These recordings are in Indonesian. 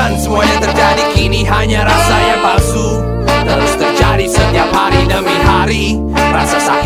Dan semuanya terjadi kini hanya rasa yang palsu. Terus terjadi setiap hari demi hari. Rasa sakit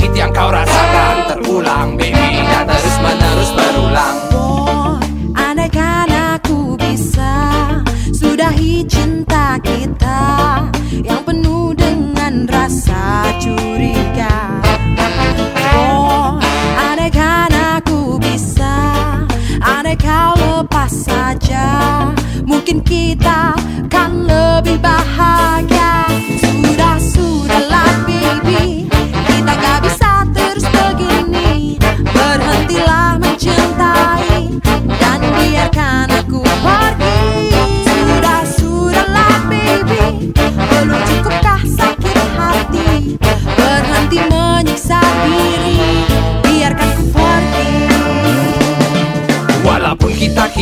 Mungkin kita kan lebih bahagia. Sudah, sudahlah baby. Kita gak bisa terus begini. Berhentilah mencintai Dan biarkan aku pergi. Sudah, sudahlah baby. Belum cukupkah sakit hati? Berhenti menyiksa diri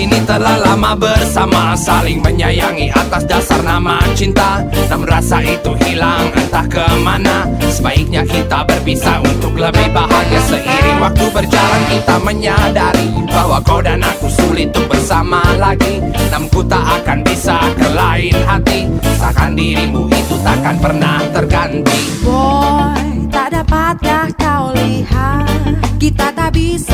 kini telah lama bersama Saling menyayangi atas dasar nama cinta. Namun rasa itu hilang entah ke mana. Sebaiknya kita berpisah untuk lebih bahagia Seiring waktu berjalan. Kita menyadari Bahwa kau dan aku sulit untuk bersama lagi. Namun ku tak akan bisa ke lain hati. Seakan dirimu itu takkan pernah terganti. Boy, tak dapatkah kau lihat? Kita tak bisa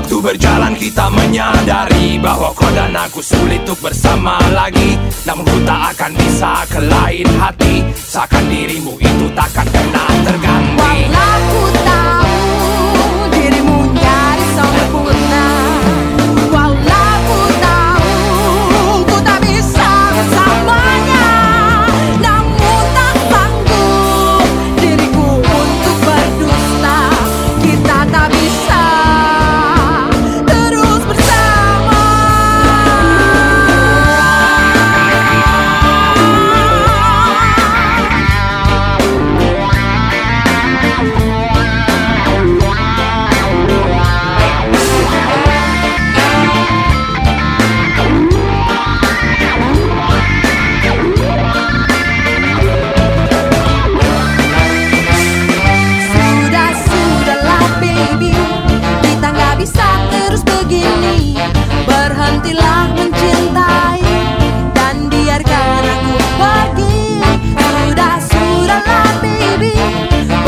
waktu berjalan kita menyadari Bahwa kau dan aku sulit untuk bersama lagi. Namun ku tak akan bisa ke lain hati. Seakan dirimu itu takkan terganti bisa terus begini. Berhentilah mencintai Dan biarkan aku pergi. Sudah, sudahlah baby.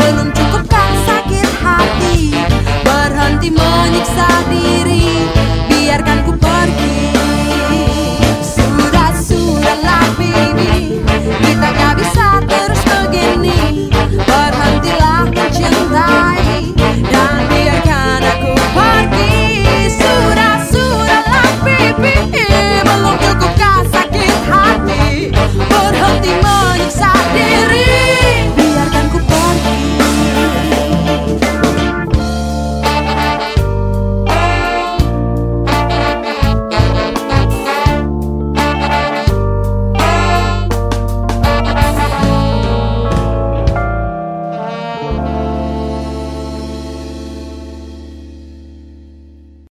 Belum cukupkah sakit hati. Berhenti menyiksa diri.